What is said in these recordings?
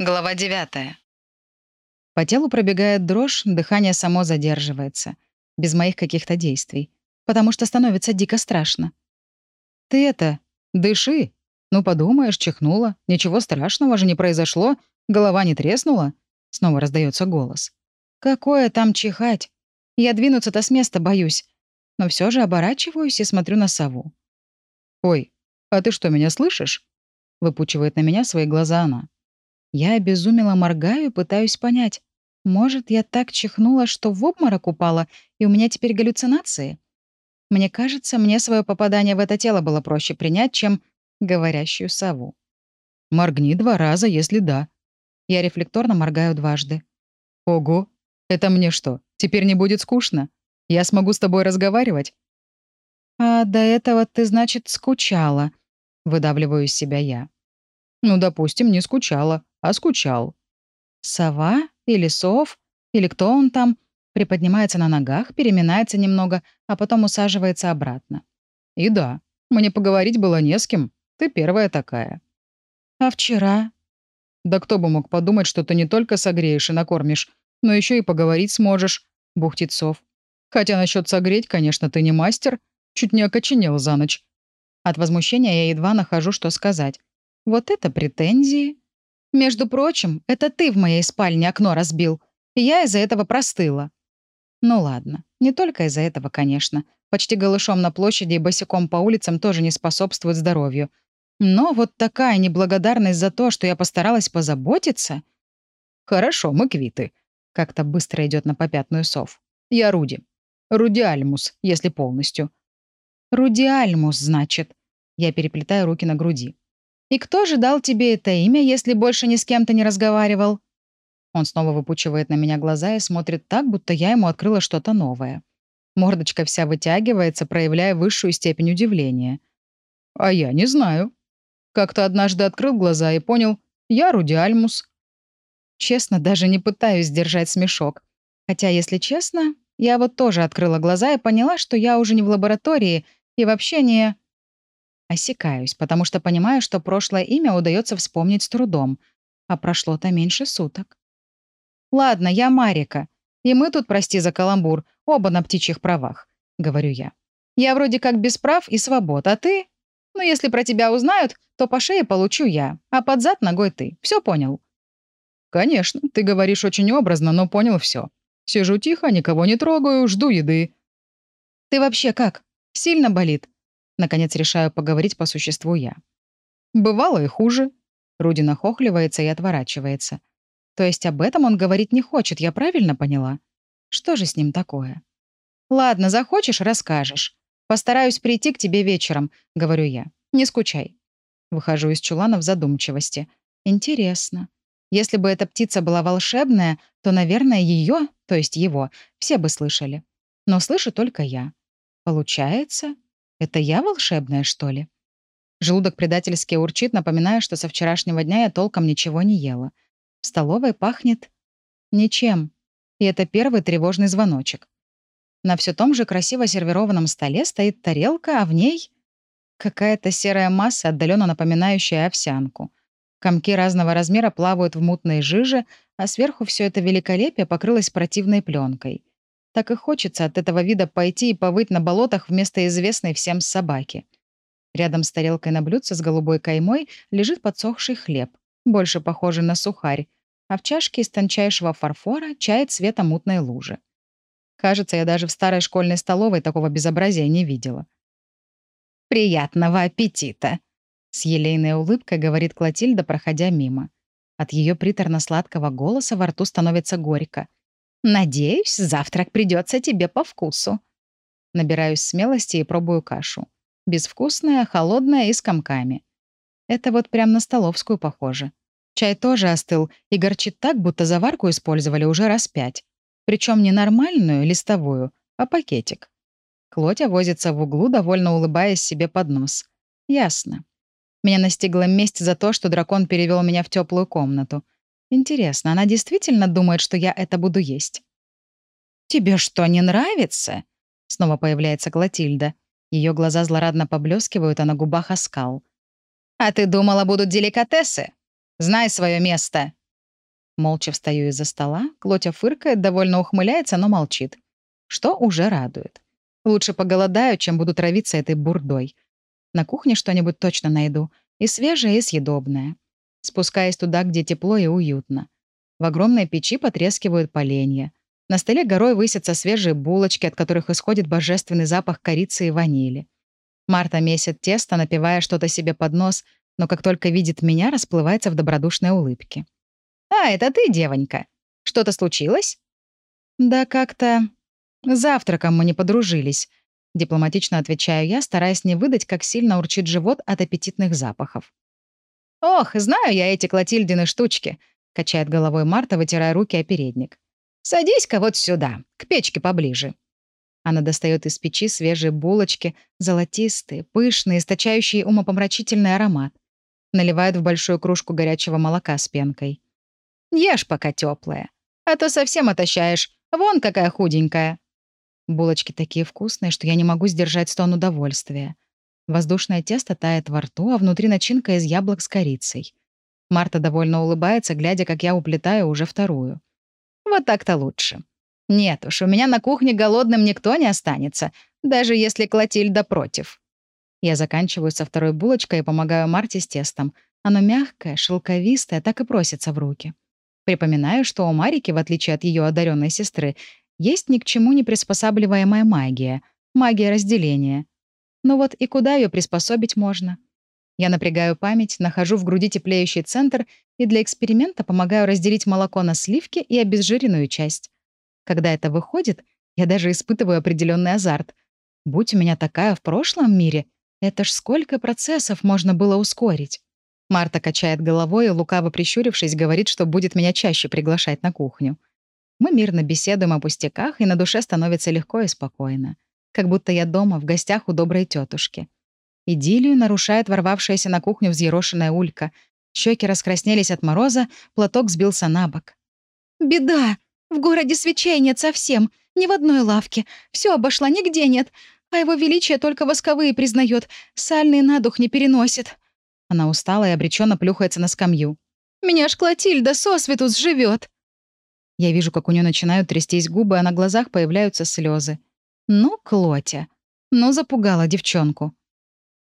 Глава 9. По телу пробегает дрожь, дыхание само задерживается. Без моих каких-то действий. Потому что становится дико страшно. «Ты это, дыши. Ну, подумаешь, чихнула. Ничего страшного же не произошло. Голова не треснула?» Снова раздается голос. «Какое там чихать? Я двинуться-то с места боюсь. Но все же оборачиваюсь и смотрю на сову. «Ой, а ты что, меня слышишь?» Выпучивает на меня свои глаза она. Я обезумело моргаю, пытаюсь понять. Может, я так чихнула, что в обморок упала, и у меня теперь галлюцинации? Мне кажется, мне свое попадание в это тело было проще принять, чем говорящую сову. «Моргни два раза, если да». Я рефлекторно моргаю дважды. «Ого! Это мне что, теперь не будет скучно? Я смогу с тобой разговаривать?» «А до этого ты, значит, скучала», — выдавливаю из себя я. «Ну, допустим, не скучала а скучал. Сова или сов, или кто он там, приподнимается на ногах, переминается немного, а потом усаживается обратно. И да, мне поговорить было не с кем, ты первая такая. А вчера? Да кто бы мог подумать, что ты не только согреешь и накормишь, но еще и поговорить сможешь, бухтит сов. Хотя насчет согреть, конечно, ты не мастер, чуть не окоченел за ночь. От возмущения я едва нахожу, что сказать. Вот это претензии. Между прочим, это ты в моей спальне окно разбил, и я из-за этого простыла. Ну ладно, не только из-за этого, конечно. Почти голышом на площади и босиком по улицам тоже не способствует здоровью. Но вот такая неблагодарность за то, что я постаралась позаботиться... Хорошо, мы квиты. Как-то быстро идет на попятную сов. Я Руди. Руди Альмус, если полностью. Руди Альмус, значит. Я переплетаю руки на груди. «И кто же дал тебе это имя, если больше ни с кем то не разговаривал?» Он снова выпучивает на меня глаза и смотрит так, будто я ему открыла что-то новое. Мордочка вся вытягивается, проявляя высшую степень удивления. «А я не знаю. Как-то однажды открыл глаза и понял, я Руди Альмус». Честно, даже не пытаюсь сдержать смешок. Хотя, если честно, я вот тоже открыла глаза и поняла, что я уже не в лаборатории и вообще не... Осекаюсь, потому что понимаю, что прошлое имя удается вспомнить с трудом, а прошло-то меньше суток. «Ладно, я Марика, и мы тут, прости за каламбур, оба на птичьих правах», — говорю я. «Я вроде как без прав и свобод, а ты? Ну, если про тебя узнают, то по шее получу я, а под зад ногой ты. Все понял?» «Конечно, ты говоришь очень образно, но понял все. Сижу тихо, никого не трогаю, жду еды». «Ты вообще как? Сильно болит?» Наконец решаю поговорить по существу я. «Бывало и хуже». Руди нахохливается и отворачивается. То есть об этом он говорить не хочет, я правильно поняла? Что же с ним такое? «Ладно, захочешь — расскажешь. Постараюсь прийти к тебе вечером», — говорю я. «Не скучай». Выхожу из чулана в задумчивости. «Интересно. Если бы эта птица была волшебная, то, наверное, ее, то есть его, все бы слышали. Но слышу только я. Получается, это я волшебная, что ли? Желудок предательски урчит, напоминая, что со вчерашнего дня я толком ничего не ела. В столовой пахнет ничем. И это первый тревожный звоночек. На все том же красиво сервированном столе стоит тарелка, а в ней какая-то серая масса, отдаленно напоминающая овсянку. Комки разного размера плавают в мутной жиже, а сверху все это великолепие покрылось противной пленкой. Так и хочется от этого вида пойти и повыть на болотах вместо известной всем собаки. Рядом с тарелкой на блюдце с голубой каймой лежит подсохший хлеб, больше похожий на сухарь, а в чашке из тончайшего фарфора чай цвета мутной лужи. Кажется, я даже в старой школьной столовой такого безобразия не видела. «Приятного аппетита!» — с елейной улыбкой говорит Клотильда, проходя мимо. От ее приторно-сладкого голоса во рту становится горько. Надеюсь, завтрак придется тебе по вкусу. Набираюсь смелости и пробую кашу. Безвкусная, холодная и с комками. Это вот прям на столовскую похоже. Чай тоже остыл и горчит так, будто заварку использовали уже раз пять. Причем не нормальную, листовую, а пакетик. Клотя возится в углу, довольно улыбаясь себе под нос. Ясно. Меня настигла месть за то, что дракон перевел меня в теплую комнату — Интересно, она действительно думает, что я это буду есть? «Тебе что, не нравится?» Снова появляется Клотильда. Ее глаза злорадно поблескивают, а на губах оскал. «А ты думала, будут деликатесы? Знай свое место. Молча встаю из-за стола, Клотя фыркает, довольно ухмыляется, но молчит. Что уже радует. Лучше поголодаю, чем буду травиться этой бурдой. На кухне что-нибудь точно найду. И свежее, и съедобное. Спускаясь туда, где тепло и уютно. В огромной печи потрескивают поленья. На столе горой высятся свежие булочки, от которых исходит божественный запах корицы и ванили. Марта месит тесто, напивая что-то себе под нос, но как только видит меня, расплывается в добродушной улыбке. «А, это ты, девонька. Что-то случилось?» «Да как-то... Завтраком мы не подружились», — дипломатично отвечаю я, стараясь не выдать, как сильно урчит живот от аппетитных запахов. «Ох, знаю я эти Клотильдины штучки», — качает головой Марта, вытирая руки о передник. «Садись-ка вот сюда, к печке поближе». Она достает из печи свежие булочки, золотистые, пышные, источающие умопомрачительный аромат. Наливает в большую кружку горячего молока с пенкой. «Ешь пока теплое, а то совсем отощаешь. Вон какая худенькая». Булочки такие вкусные, что я не могу сдержать стон удовольствия. Воздушное тесто тает во рту, а внутри начинка из яблок с корицей. Марта довольно улыбается, глядя, как я уплетаю уже вторую. «Вот так-то лучше. Нет уж, у меня на кухне голодным никто не останется, даже если Клотильда против. Я заканчиваю со второй булочкой и помогаю Марте с тестом. Оно мягкое, шелковистое, так и просится в руки. Припоминаю, что у Марики, в отличие от ее одаренной сестры, есть ни к чему не приспосабливаемая магия, магия разделения. Но вот и куда ее приспособить можно? Я напрягаю память, нахожу в груди теплеющий центр и для эксперимента помогаю разделить молоко на сливки и обезжиренную часть. Когда это выходит, я даже испытываю определенный азарт. Будь у меня такая в прошлом мире, это ж сколько процессов можно было ускорить. Марта качает головой и, лукаво прищурившись, говорит, что будет меня чаще приглашать на кухню. Мы мирно беседуем о пустяках, и на душе становится легко и спокойно. Как будто я дома, в гостях у доброй тетушки. Идиллию нарушает ворвавшаяся на кухню взъерошенная улька. Щеки раскраснелись от мороза, платок сбился на бок. «Беда!» В городе свечей нет совсем, ни в одной лавке. Все обошла, нигде нет. А его величие только восковые признает, сальный на дух не переносит. Она устала и обреченно плюхается на скамью. «Меня ж Клотильда сосвету сживет. Я вижу, как у нее начинают трястись губы, а на глазах появляются слезы. Ну, Клотя. Ну, запугала девчонку.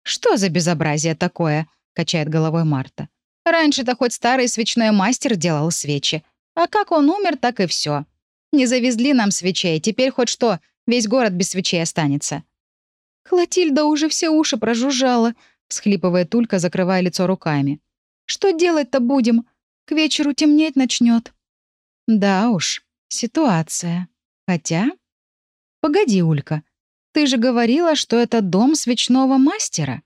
«Что за безобразие такое?» — качает головой Марта. «Раньше-то хоть старый свечной мастер делал свечи. А как он умер, так и все. Не завезли нам свечей, теперь хоть что, весь город без свечей останется. Клотильда уже все уши прожужжала, всхлипывая Тулька, закрывая лицо руками. Что делать-то будем? К вечеру темнеть начнет. Да уж, ситуация. Хотя... Погоди, Улька, ты же говорила, что это дом свечного мастера.